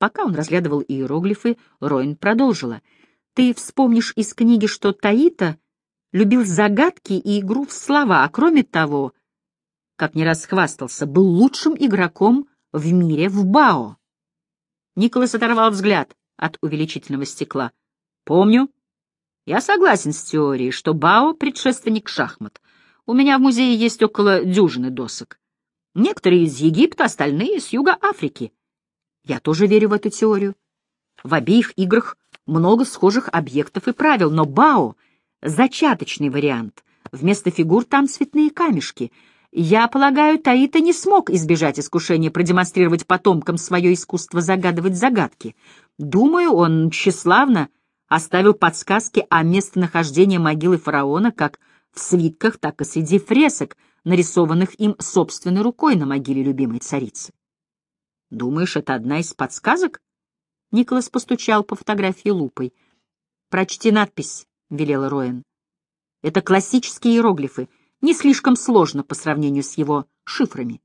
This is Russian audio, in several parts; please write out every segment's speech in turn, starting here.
Пока он разглядывал иероглифы, Роин продолжила. «Ты вспомнишь из книги, что Таита любил загадки и игру в слова, а кроме того, как не раз хвастался, был лучшим игроком в мире в Бао». Николас оторвал взгляд от увеличительного стекла. «Помню. Я согласен с теорией, что Бао — предшественник шахмат. У меня в музее есть около дюжины досок. Некоторые из Египта, остальные — с юга Африки. Я тоже верю в эту теорию. В обеих играх много схожих объектов и правил, но Бао — зачаточный вариант. Вместо фигур там цветные камешки. Я полагаю, Таита не смог избежать искушения продемонстрировать потомкам свое искусство загадывать загадки. Думаю, он тщеславно оставил подсказки о местонахождении могилы фараона как в свитках, так и среди фресок, нарисованных им собственной рукой на могиле любимой царицы. Думаешь, это одна из подсказок? Николас постучал по фотографии лупой. Прочти надпись, велела Роэн. Это классические иероглифы, не слишком сложно по сравнению с его шифрами.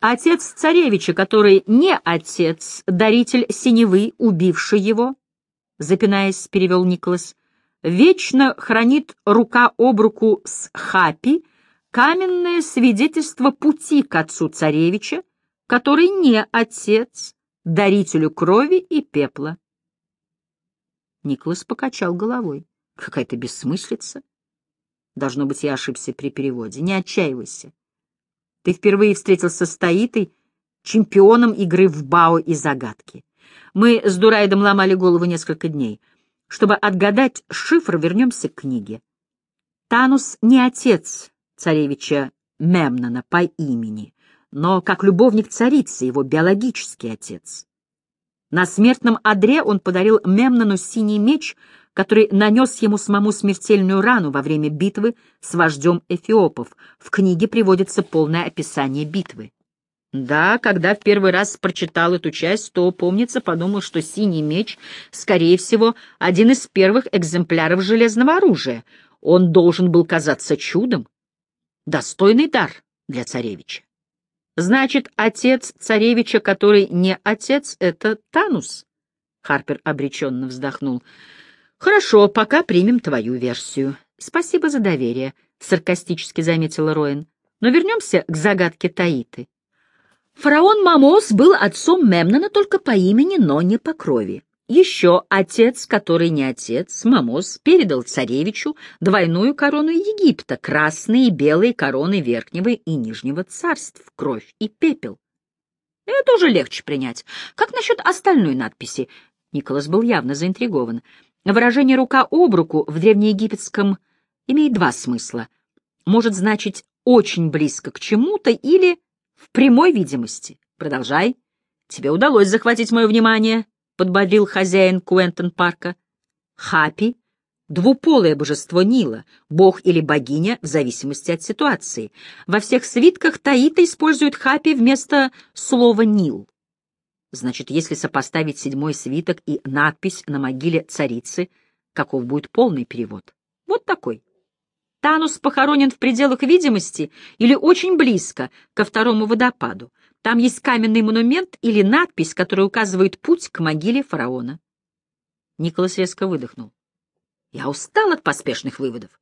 Отец царевича, который не отец, даритель синевы, убивший его, запинаясь, перевел Николас, вечно хранит рука об руку с Хапи каменное свидетельство пути к отцу царевича, который не отец, дарителю крови и пепла. Николас покачал головой. Какая-то бессмыслица. Должно быть, я ошибся при переводе. Не отчаивайся. Ты впервые встретился с Таитой, чемпионом игры в бао и загадки. Мы с Дурайдом ломали голову несколько дней. Чтобы отгадать шифр, вернемся к книге. Танус не отец царевича Мемнона по имени, но как любовник царицы, его биологический отец. На смертном одре он подарил Мемнону синий меч, который нанес ему самому смертельную рану во время битвы с вождем эфиопов. В книге приводится полное описание битвы. Да, когда в первый раз прочитал эту часть, то, помнится, подумал, что синий меч, скорее всего, один из первых экземпляров железного оружия. Он должен был казаться чудом. Достойный дар для царевича. Значит, отец царевича, который не отец, — это Танус? Харпер обреченно вздохнул. Хорошо, пока примем твою версию. Спасибо за доверие, — саркастически заметила Роин. Но вернемся к загадке Таиты. Фараон Мамос был отцом Мемнона только по имени, но не по крови. Еще отец, который не отец, Мамос, передал царевичу двойную корону Египта, красные и белые короны верхнего и нижнего царств, кровь и пепел. Это уже легче принять. Как насчет остальной надписи? Николас был явно заинтригован. Выражение «рука об руку» в древнеегипетском имеет два смысла. Может значить «очень близко к чему-то» или «в прямой видимости». Продолжай. Тебе удалось захватить мое внимание подбодрил хозяин Куэнтон парка. Хапи — двуполое божество Нила, бог или богиня в зависимости от ситуации. Во всех свитках Таита использует Хапи вместо слова Нил. Значит, если сопоставить седьмой свиток и надпись на могиле царицы, каков будет полный перевод? Вот такой. Танус похоронен в пределах видимости или очень близко ко второму водопаду. Там есть каменный монумент или надпись, которая указывает путь к могиле фараона. Николас резко выдохнул. Я устал от поспешных выводов.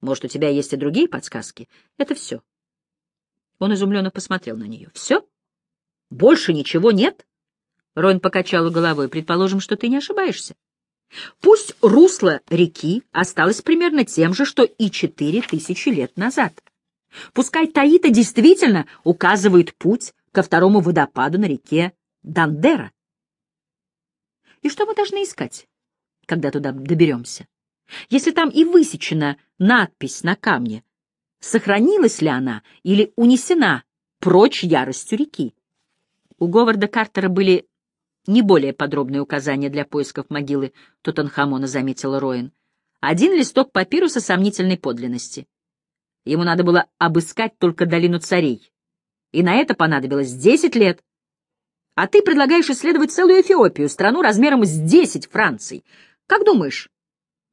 Может, у тебя есть и другие подсказки? Это все. Он изумленно посмотрел на нее. Все? Больше ничего нет? Ройн покачала головой. Предположим, что ты не ошибаешься. Пусть русло реки осталось примерно тем же, что и четыре тысячи лет назад. Пускай Таита действительно указывает путь ко второму водопаду на реке Дандера. И что мы должны искать, когда туда доберемся? Если там и высечена надпись на камне, сохранилась ли она или унесена прочь яростью реки? У Говарда Картера были не более подробные указания для поисков могилы Тутанхамона, заметила Роин. Один листок папируса сомнительной подлинности. Ему надо было обыскать только долину царей. И на это понадобилось десять лет. А ты предлагаешь исследовать целую Эфиопию, страну размером с десять Франций. Как думаешь,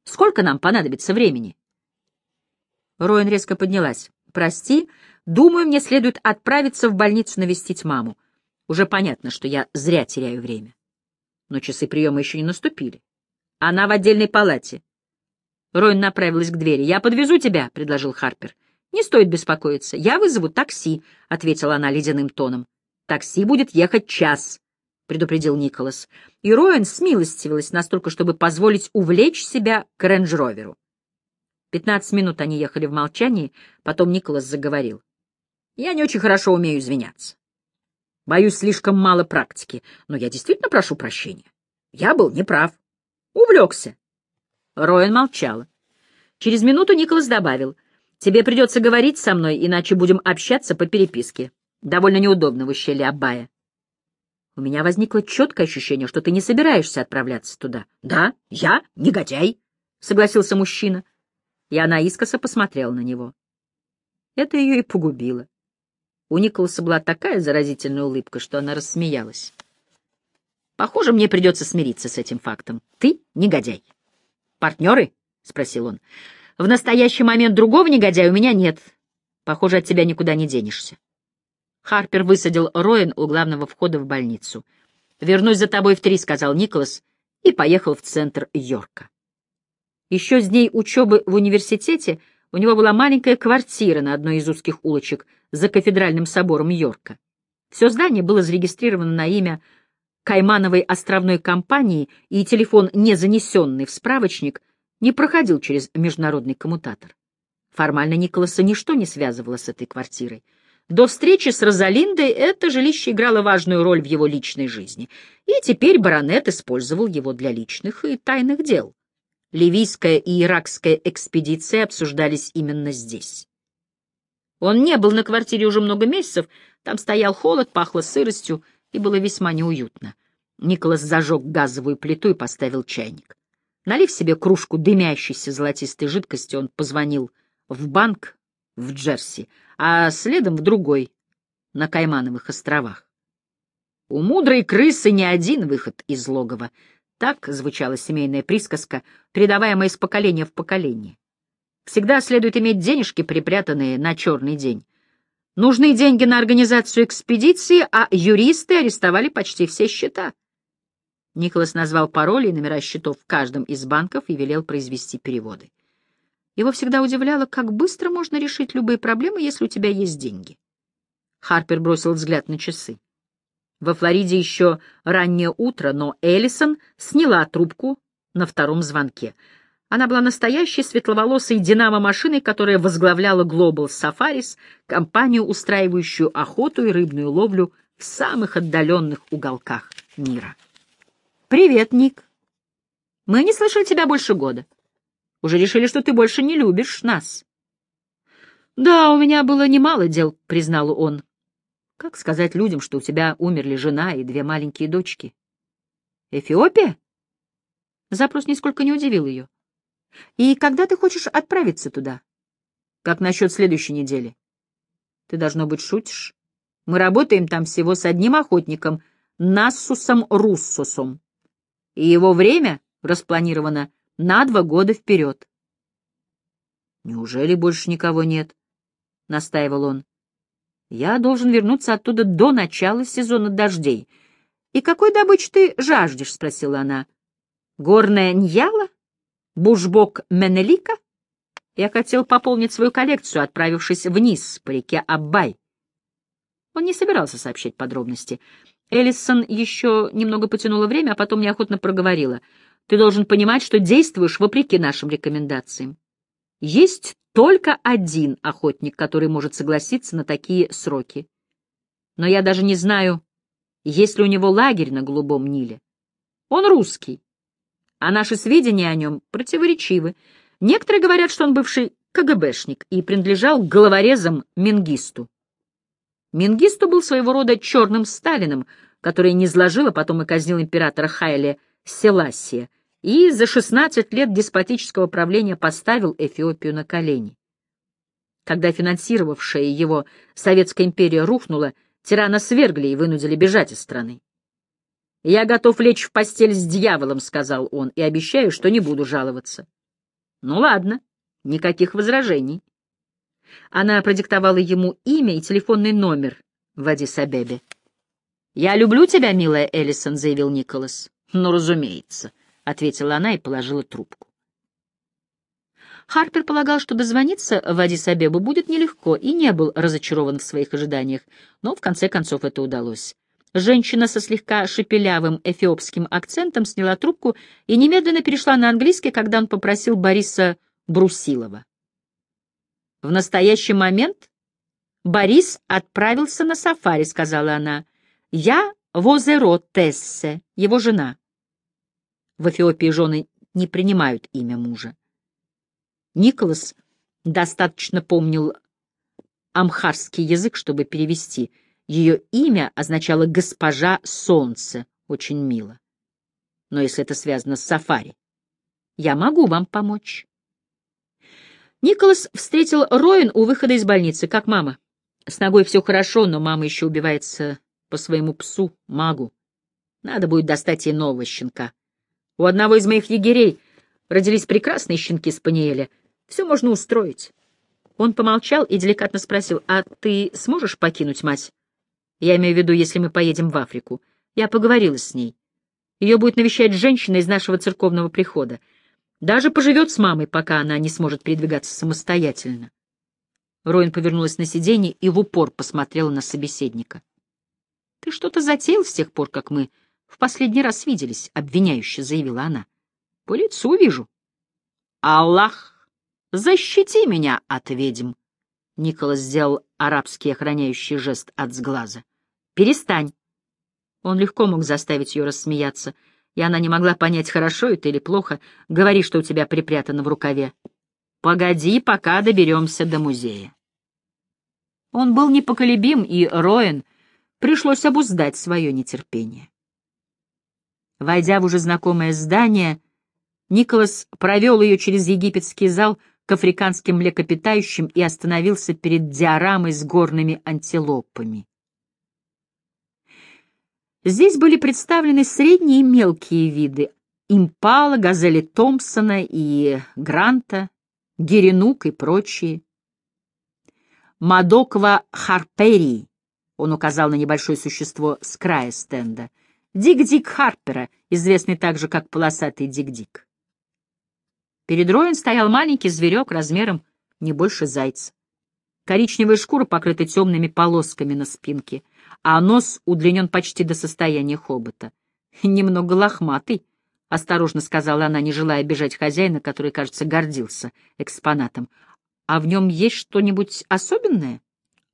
сколько нам понадобится времени? Роин резко поднялась. «Прости, думаю, мне следует отправиться в больницу навестить маму. Уже понятно, что я зря теряю время. Но часы приема еще не наступили. Она в отдельной палате. Ройн направилась к двери. «Я подвезу тебя», — предложил Харпер. «Не стоит беспокоиться. Я вызову такси», — ответила она ледяным тоном. «Такси будет ехать час», — предупредил Николас. И Роэн смилостивилась настолько, чтобы позволить увлечь себя к рейндж-роверу. Пятнадцать минут они ехали в молчании, потом Николас заговорил. «Я не очень хорошо умею извиняться. Боюсь, слишком мало практики, но я действительно прошу прощения. Я был неправ. Увлекся». Роэн молчала. Через минуту Николас добавил. «Тебе придется говорить со мной, иначе будем общаться по переписке. Довольно неудобно в ущелье Абая. У меня возникло четкое ощущение, что ты не собираешься отправляться туда. — Да, я негодяй, — согласился мужчина. И она искоса посмотрела на него. Это ее и погубило. У Николаса была такая заразительная улыбка, что она рассмеялась. Похоже, мне придется смириться с этим фактом. Ты негодяй. Партнеры? — спросил он. В настоящий момент другого негодяя у меня нет. Похоже, от тебя никуда не денешься. Харпер высадил Роэн у главного входа в больницу. «Вернусь за тобой в три», — сказал Николас, и поехал в центр Йорка. Еще с дней учебы в университете у него была маленькая квартира на одной из узких улочек за кафедральным собором Йорка. Все здание было зарегистрировано на имя Каймановой островной компании, и телефон, не занесенный в справочник, не проходил через международный коммутатор. Формально Николаса ничто не связывало с этой квартирой. До встречи с Розалиндой это жилище играло важную роль в его личной жизни, и теперь баронет использовал его для личных и тайных дел. Ливийская и иракская экспедиции обсуждались именно здесь. Он не был на квартире уже много месяцев, там стоял холод, пахло сыростью, и было весьма неуютно. Николас зажег газовую плиту и поставил чайник. Налив себе кружку дымящейся золотистой жидкости, он позвонил в банк в Джерси, а следом в другой, на Каймановых островах. У мудрой крысы не один выход из логова. Так звучала семейная присказка, передаваемая из поколения в поколение. Всегда следует иметь денежки, припрятанные на черный день. Нужны деньги на организацию экспедиции, а юристы арестовали почти все счета. Николас назвал пароли и номера счетов в каждом из банков и велел произвести переводы. Его всегда удивляло, как быстро можно решить любые проблемы, если у тебя есть деньги. Харпер бросил взгляд на часы. Во Флориде еще раннее утро, но Эллисон сняла трубку на втором звонке. Она была настоящей светловолосой динамо-машиной, которая возглавляла Global Safaris, компанию, устраивающую охоту и рыбную ловлю в самых отдаленных уголках мира. «Привет, Ник. Мы не слышали тебя больше года. Уже решили, что ты больше не любишь нас. Да, у меня было немало дел, признал он. Как сказать людям, что у тебя умерли жена и две маленькие дочки? Эфиопия? Запрос нисколько не удивил ее. И когда ты хочешь отправиться туда? Как насчет следующей недели? Ты, должно быть, шутишь. Мы работаем там всего с одним охотником, Нассусом Руссусом. И его время распланировано на два года вперед. «Неужели больше никого нет?» — настаивал он. «Я должен вернуться оттуда до начала сезона дождей. И какой добычи ты жаждешь?» — спросила она. «Горная Ньяла? Бушбок Менелика?» Я хотел пополнить свою коллекцию, отправившись вниз по реке Аббай. Он не собирался сообщать подробности. Эллисон еще немного потянула время, а потом неохотно проговорила — ты должен понимать, что действуешь вопреки нашим рекомендациям. Есть только один охотник, который может согласиться на такие сроки. Но я даже не знаю, есть ли у него лагерь на Голубом Ниле. Он русский, а наши сведения о нем противоречивы. Некоторые говорят, что он бывший КГБшник и принадлежал головорезам Мингисту. Мингисту был своего рода черным Сталиным, который не сложил, а потом и казнил императора Хайле Селасия, и за 16 лет деспотического правления поставил Эфиопию на колени. Когда финансировавшая его Советская империя рухнула, тирана свергли и вынудили бежать из страны. «Я готов лечь в постель с дьяволом», — сказал он, — «и обещаю, что не буду жаловаться». «Ну ладно, никаких возражений». Она продиктовала ему имя и телефонный номер в Адис-Абебе. «Я люблю тебя, милая Эллисон», — заявил Николас. «Ну, разумеется», — ответила она и положила трубку. Харпер полагал, что дозвониться в Адис-Абебу будет нелегко, и не был разочарован в своих ожиданиях, но в конце концов это удалось. Женщина со слегка шепелявым эфиопским акцентом сняла трубку и немедленно перешла на английский, когда он попросил Бориса Брусилова. В настоящий момент Борис отправился на сафари, сказала она. Я Возеро Тессе, его жена. В Эфиопии жены не принимают имя мужа. Николас достаточно помнил амхарский язык, чтобы перевести. Ее имя означало «госпожа солнце», очень мило. Но если это связано с сафари, я могу вам помочь. Николас встретил Роин у выхода из больницы. Как мама? С ногой все хорошо, но мама еще убивается по своему псу, магу. Надо будет достать ей нового щенка. У одного из моих егерей родились прекрасные щенки Спаниеля — все можно устроить. Он помолчал и деликатно спросил, «А ты сможешь покинуть мать?» «Я имею в виду, если мы поедем в Африку. Я поговорила с ней. Ее будет навещать женщина из нашего церковного прихода. Даже поживет с мамой, пока она не сможет передвигаться самостоятельно». Роин повернулась на сиденье и в упор посмотрела на собеседника. «Ты что-то затеял с тех пор, как мы в последний раз виделись?» — обвиняюще заявила она. «По лицу вижу». «Аллах Защити меня от ведьм. Николас сделал арабский охраняющий жест от сглаза. Перестань. Он легко мог заставить ее рассмеяться, и она не могла понять, хорошо это или плохо. Говори, что у тебя припрятано в рукаве. Погоди, пока доберемся до музея. Он был непоколебим, и Роэн пришлось обуздать свое нетерпение. Войдя в уже знакомое здание, Николас провел ее через египетский зал — к африканским млекопитающим и остановился перед диорамой с горными антилопами. Здесь были представлены средние и мелкие виды импала, газели Томпсона и Гранта, геренук и прочие. Мадоква харперии, он указал на небольшое существо с края стенда, Дик-Дик Харпера, известный также как полосатый Дик-Дик. Перед Роем стоял маленький зверек размером не больше зайца. Коричневая шкура покрыта темными полосками на спинке, а нос удлинен почти до состояния хобота. «Немного лохматый», — осторожно сказала она, не желая обижать хозяина, который, кажется, гордился экспонатом. «А в нем есть что-нибудь особенное?»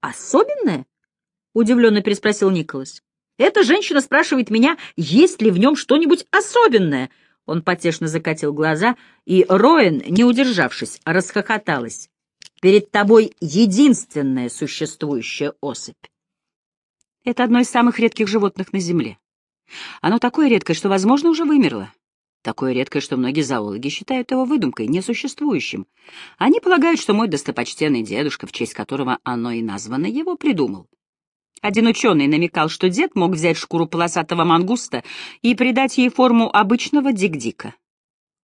«Особенное?» — удивленно переспросил Николас. «Эта женщина спрашивает меня, есть ли в нем что-нибудь особенное», он потешно закатил глаза, и Роэн, не удержавшись, расхохоталась. «Перед тобой единственная существующая особь. Это одно из самых редких животных на Земле. Оно такое редкое, что, возможно, уже вымерло. Такое редкое, что многие зоологи считают его выдумкой, несуществующим. Они полагают, что мой достопочтенный дедушка, в честь которого оно и названо, его придумал. Один ученый намекал, что дед мог взять шкуру полосатого мангуста и придать ей форму обычного дик-дика.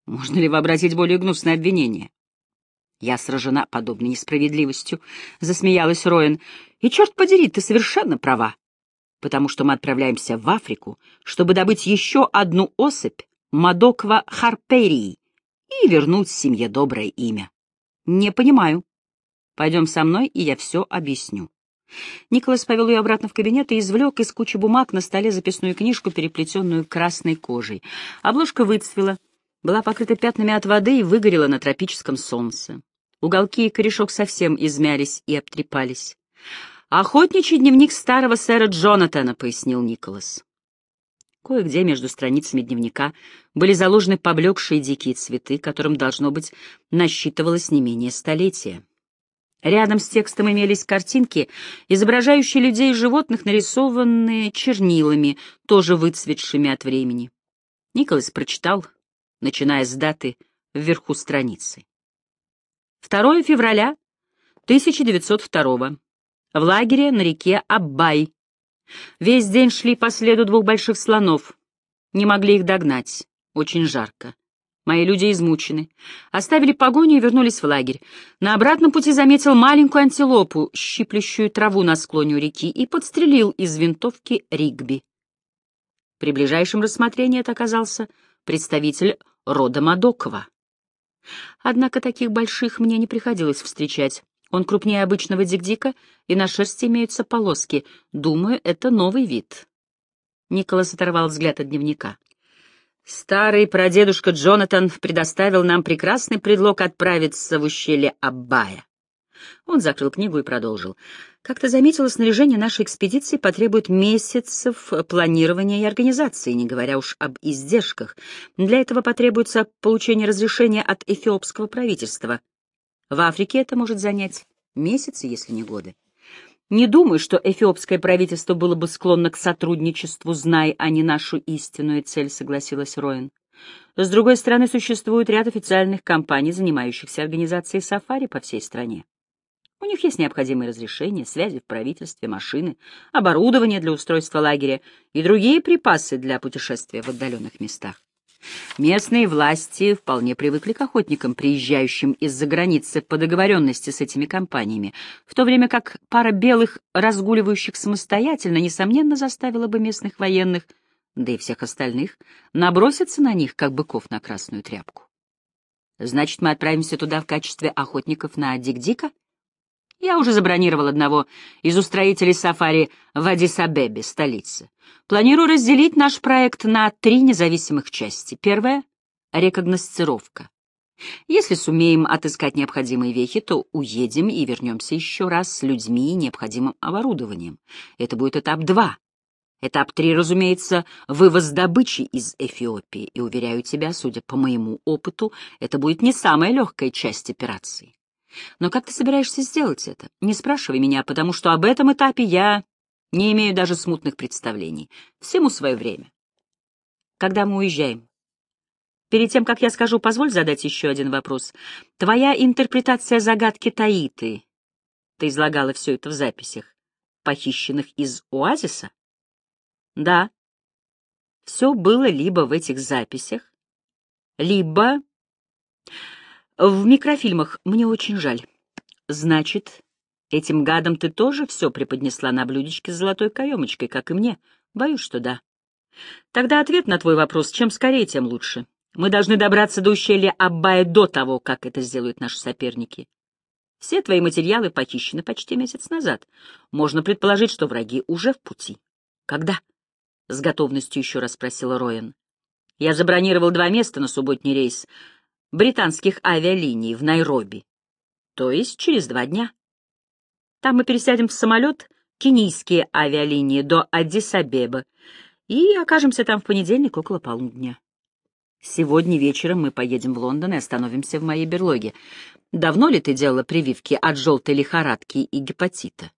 Можно ли вообразить более гнусное обвинение? Я сражена подобной несправедливостью, — засмеялась Роэн. И, черт подери, ты совершенно права, потому что мы отправляемся в Африку, чтобы добыть еще одну особь Мадоква Харперии и вернуть семье доброе имя. Не понимаю. Пойдем со мной, и я все объясню. Николас повел ее обратно в кабинет и извлек из кучи бумаг на столе записную книжку, переплетенную красной кожей. Обложка выцвела, была покрыта пятнами от воды и выгорела на тропическом солнце. Уголки и корешок совсем измялись и обтрепались. «Охотничий дневник старого сэра Джонатана», — пояснил Николас. Кое-где между страницами дневника были заложены поблекшие дикие цветы, которым, должно быть, насчитывалось не менее столетия. Рядом с текстом имелись картинки, изображающие людей и животных, нарисованные чернилами, тоже выцветшими от времени. Николас прочитал, начиная с даты вверху страницы. 2 февраля 1902 в лагере на реке Аббай. Весь день шли по следу двух больших слонов. Не могли их догнать. Очень жарко. Мои люди измучены. Оставили погоню и вернулись в лагерь. На обратном пути заметил маленькую антилопу, щиплющую траву на склоне у реки, и подстрелил из винтовки Ригби. При ближайшем рассмотрении это оказался представитель рода Мадокова. Однако таких больших мне не приходилось встречать. Он крупнее обычного дик-дика, и на шерсти имеются полоски. Думаю, это новый вид. Николас оторвал взгляд от дневника. Старый прадедушка Джонатан предоставил нам прекрасный предлог отправиться в ущелье Аббая. Он закрыл книгу и продолжил. Как ты заметила, снаряжение нашей экспедиции потребует месяцев планирования и организации, не говоря уж об издержках. Для этого потребуется получение разрешения от эфиопского правительства. В Африке это может занять месяцы, если не годы. Не думаю, что эфиопское правительство было бы склонно к сотрудничеству, зная они нашу истинную цель, согласилась Роин. С другой стороны, существует ряд официальных компаний, занимающихся организацией сафари по всей стране. У них есть необходимые разрешения, связи в правительстве, машины, оборудование для устройства лагеря и другие припасы для путешествия в отдаленных местах. Местные власти вполне привыкли к охотникам, приезжающим из-за границы по договоренности с этими компаниями, в то время как пара белых, разгуливающих самостоятельно, несомненно, заставила бы местных военных, да и всех остальных, наброситься на них, как быков на красную тряпку. Значит, мы отправимся туда в качестве охотников на Дик-Дика? Я уже забронировал одного из устроителей сафари в Адис-Абебе, столице. Планирую разделить наш проект на три независимых части. Первая — рекогносцировка. Если сумеем отыскать необходимые вехи, то уедем и вернемся еще раз с людьми и необходимым оборудованием. Это будет этап два. Этап три, разумеется, вывоз добычи из Эфиопии. И, уверяю тебя, судя по моему опыту, это будет не самая легкая часть операции. Но как ты собираешься сделать это? Не спрашивай меня, потому что об этом этапе я не имею даже смутных представлений. Всему свое время. Когда мы уезжаем? Перед тем, как я скажу, позволь задать еще один вопрос. Твоя интерпретация загадки Таиты. Ты излагала все это в записях, похищенных из оазиса? Да. Все было либо в этих записях, либо в микрофильмах мне очень жаль. Значит, этим гадам ты тоже все преподнесла на блюдечке с золотой каемочкой, как и мне? Боюсь, что да. Тогда ответ на твой вопрос, чем скорее, тем лучше. Мы должны добраться до ущелья Аббая до того, как это сделают наши соперники. Все твои материалы похищены почти месяц назад. Можно предположить, что враги уже в пути. Когда? С готовностью еще раз спросила Роен. Я забронировал два места на субботний рейс британских авиалиний в Найроби, то есть через два дня. Там мы пересядем в самолет кенийские авиалинии до Аддис-Абеба и окажемся там в понедельник около полудня. Сегодня вечером мы поедем в Лондон и остановимся в моей берлоге. Давно ли ты делала прививки от желтой лихорадки и гепатита?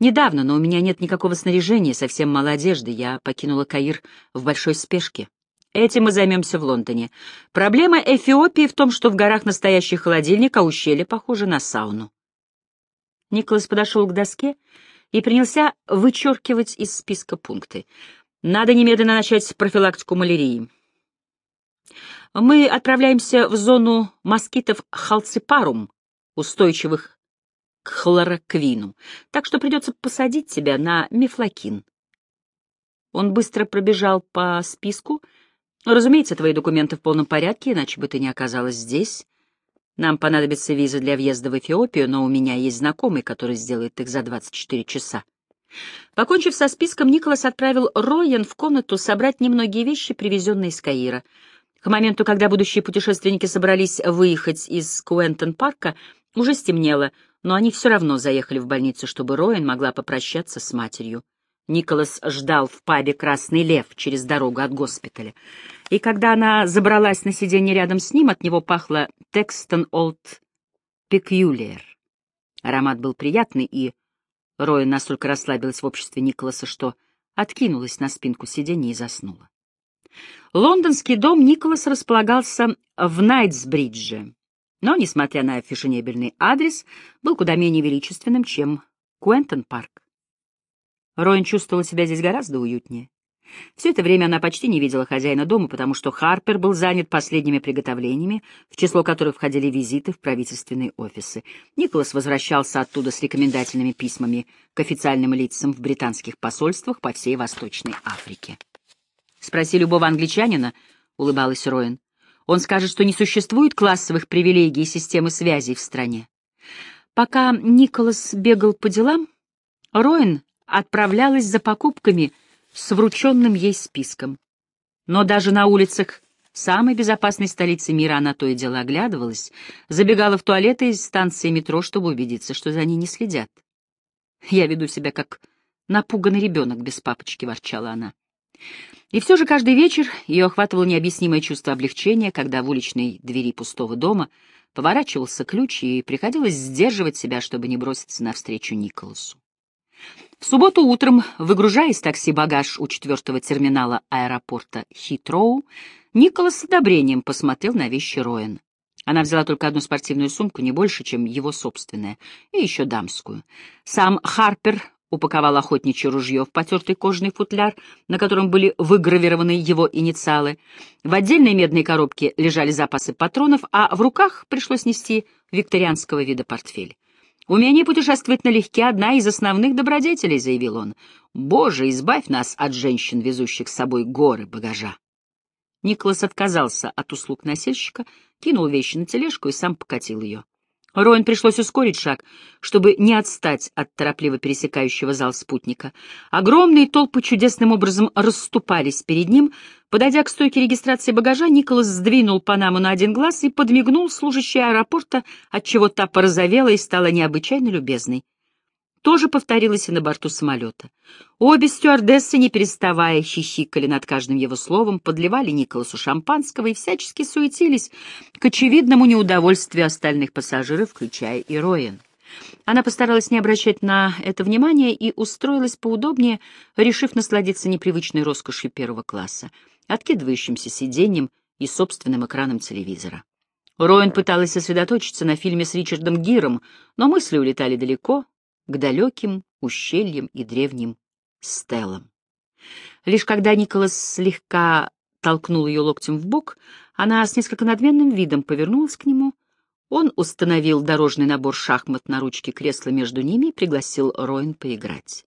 Недавно, но у меня нет никакого снаряжения, совсем мало одежды. Я покинула Каир в большой спешке. Этим мы займемся в Лондоне. Проблема Эфиопии в том, что в горах настоящий холодильник, а ущелье похоже на сауну. Николас подошел к доске и принялся вычеркивать из списка пункты. Надо немедленно начать профилактику малярии. Мы отправляемся в зону москитов халципарум, устойчивых к хлороквину, так что придется посадить тебя на мифлокин. Он быстро пробежал по списку — Разумеется, твои документы в полном порядке, иначе бы ты не оказалась здесь. Нам понадобится виза для въезда в Эфиопию, но у меня есть знакомый, который сделает их за 24 часа. Покончив со списком, Николас отправил Роен в комнату собрать немногие вещи, привезенные из Каира. К моменту, когда будущие путешественники собрались выехать из Куэнтон-парка, уже стемнело, но они все равно заехали в больницу, чтобы Роен могла попрощаться с матерью. Николас ждал в пабе «Красный лев» через дорогу от госпиталя. И когда она забралась на сиденье рядом с ним, от него пахло «Текстон Олд Пекюлер». Аромат был приятный, и Роя настолько расслабилась в обществе Николаса, что откинулась на спинку сиденья и заснула. Лондонский дом Николас располагался в Найтсбридже, но, несмотря на фешенебельный адрес, был куда менее величественным, чем Куэнтон-парк. Роин чувствовала себя здесь гораздо уютнее. Все это время она почти не видела хозяина дома, потому что Харпер был занят последними приготовлениями, в число которых входили визиты в правительственные офисы. Николас возвращался оттуда с рекомендательными письмами к официальным лицам в британских посольствах по всей Восточной Африке. «Спроси любого англичанина», — улыбалась Роин. «Он скажет, что не существует классовых привилегий и системы связей в стране». Пока Николас бегал по делам, Роин отправлялась за покупками — с врученным ей списком. Но даже на улицах самой безопасной столицы мира она то и дело оглядывалась, забегала в туалеты из станции метро, чтобы убедиться, что за ней не следят. «Я веду себя как напуганный ребенок без папочки», — ворчала она. И все же каждый вечер ее охватывало необъяснимое чувство облегчения, когда в уличной двери пустого дома поворачивался ключ, и приходилось сдерживать себя, чтобы не броситься навстречу Николасу. В субботу утром, выгружая из такси багаж у четвертого терминала аэропорта Хитроу, Николас с одобрением посмотрел на вещи Роэн. Она взяла только одну спортивную сумку, не больше, чем его собственная, и еще дамскую. Сам Харпер упаковал охотничье ружье в потертый кожаный футляр, на котором были выгравированы его инициалы. В отдельной медной коробке лежали запасы патронов, а в руках пришлось нести викторианского вида портфель. «Умение путешествовать налегке — одна из основных добродетелей», — заявил он. «Боже, избавь нас от женщин, везущих с собой горы багажа». Николас отказался от услуг носильщика, кинул вещи на тележку и сам покатил ее. Роин пришлось ускорить шаг, чтобы не отстать от торопливо пересекающего зал спутника. Огромные толпы чудесным образом расступались перед ним. Подойдя к стойке регистрации багажа, Николас сдвинул Панаму на один глаз и подмигнул служащей аэропорта, отчего та порозовела и стала необычайно любезной тоже повторилось и на борту самолета. Обе стюардессы, не переставая, хихикали над каждым его словом, подливали Николасу шампанского и всячески суетились к очевидному неудовольствию остальных пассажиров, включая и Роен. Она постаралась не обращать на это внимания и устроилась поудобнее, решив насладиться непривычной роскошью первого класса, откидывающимся сиденьем и собственным экраном телевизора. Роэн пыталась сосредоточиться на фильме с Ричардом Гиром, но мысли улетали далеко, к далеким ущельям и древним стелам. Лишь когда Николас слегка толкнул ее локтем в бок, она с несколько надменным видом повернулась к нему. Он установил дорожный набор шахмат на ручке кресла между ними и пригласил Роин поиграть.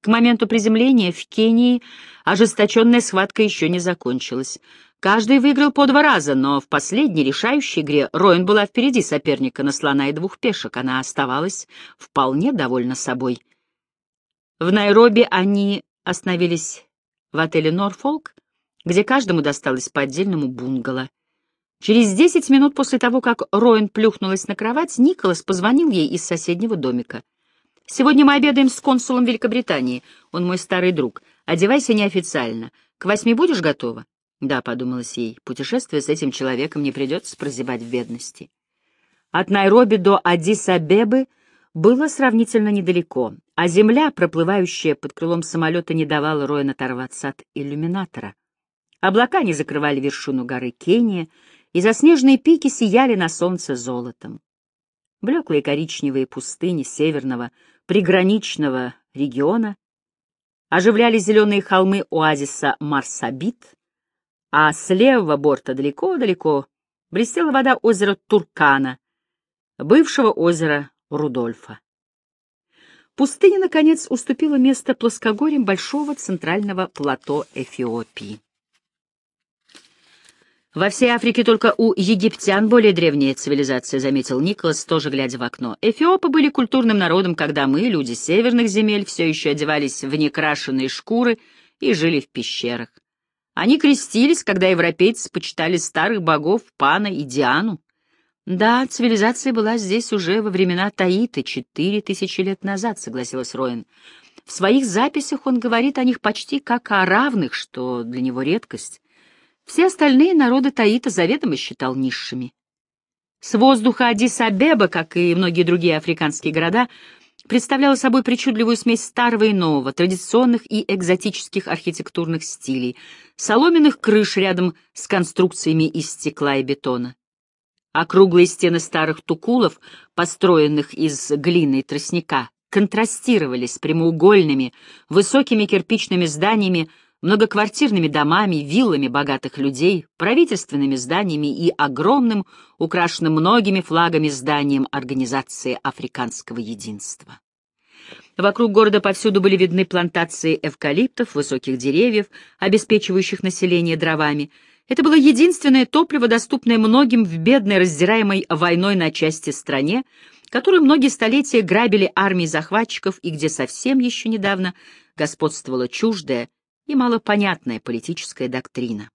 К моменту приземления в Кении ожесточенная схватка еще не закончилась. Каждый выиграл по два раза, но в последней решающей игре Роин была впереди соперника на слона и двух пешек. Она оставалась вполне довольна собой. В Найроби они остановились в отеле «Норфолк», где каждому досталось по отдельному бунгало. Через десять минут после того, как Роин плюхнулась на кровать, Николас позвонил ей из соседнего домика. «Сегодня мы обедаем с консулом Великобритании. Он мой старый друг. Одевайся неофициально. К восьми будешь готова?» Да, подумалось ей, путешествие с этим человеком не придется прозябать в бедности. От Найроби до Адис-Абебы было сравнительно недалеко, а земля, проплывающая под крылом самолета, не давала Роэн оторваться от иллюминатора. Облака не закрывали вершину горы Кения, и заснеженные пики сияли на солнце золотом. Блеклые коричневые пустыни северного приграничного региона оживляли зеленые холмы оазиса Марсабит, а с левого борта далеко-далеко блестела вода озера Туркана, бывшего озера Рудольфа. Пустыня, наконец, уступила место плоскогорьям большого центрального плато Эфиопии. «Во всей Африке только у египтян более древняя цивилизация», — заметил Николас, тоже глядя в окно. «Эфиопы были культурным народом, когда мы, люди северных земель, все еще одевались в некрашенные шкуры и жили в пещерах. Они крестились, когда европейцы почитали старых богов Пана и Диану. Да, цивилизация была здесь уже во времена Таиты, четыре тысячи лет назад, согласилась Роин. В своих записях он говорит о них почти как о равных, что для него редкость. Все остальные народы Таита заведомо считал низшими. С воздуха Адис-Абеба, как и многие другие африканские города, представляла собой причудливую смесь старого и нового, традиционных и экзотических архитектурных стилей, соломенных крыш рядом с конструкциями из стекла и бетона. Округлые стены старых тукулов, построенных из глины и тростника, контрастировали с прямоугольными, высокими кирпичными зданиями, многоквартирными домами, виллами богатых людей, правительственными зданиями и огромным, украшенным многими флагами зданием Организации Африканского Единства. Вокруг города повсюду были видны плантации эвкалиптов, высоких деревьев, обеспечивающих население дровами. Это было единственное топливо, доступное многим в бедной, раздираемой войной на части стране, которую многие столетия грабили армии захватчиков и где совсем еще недавно господствовала чуждая и малопонятная политическая доктрина.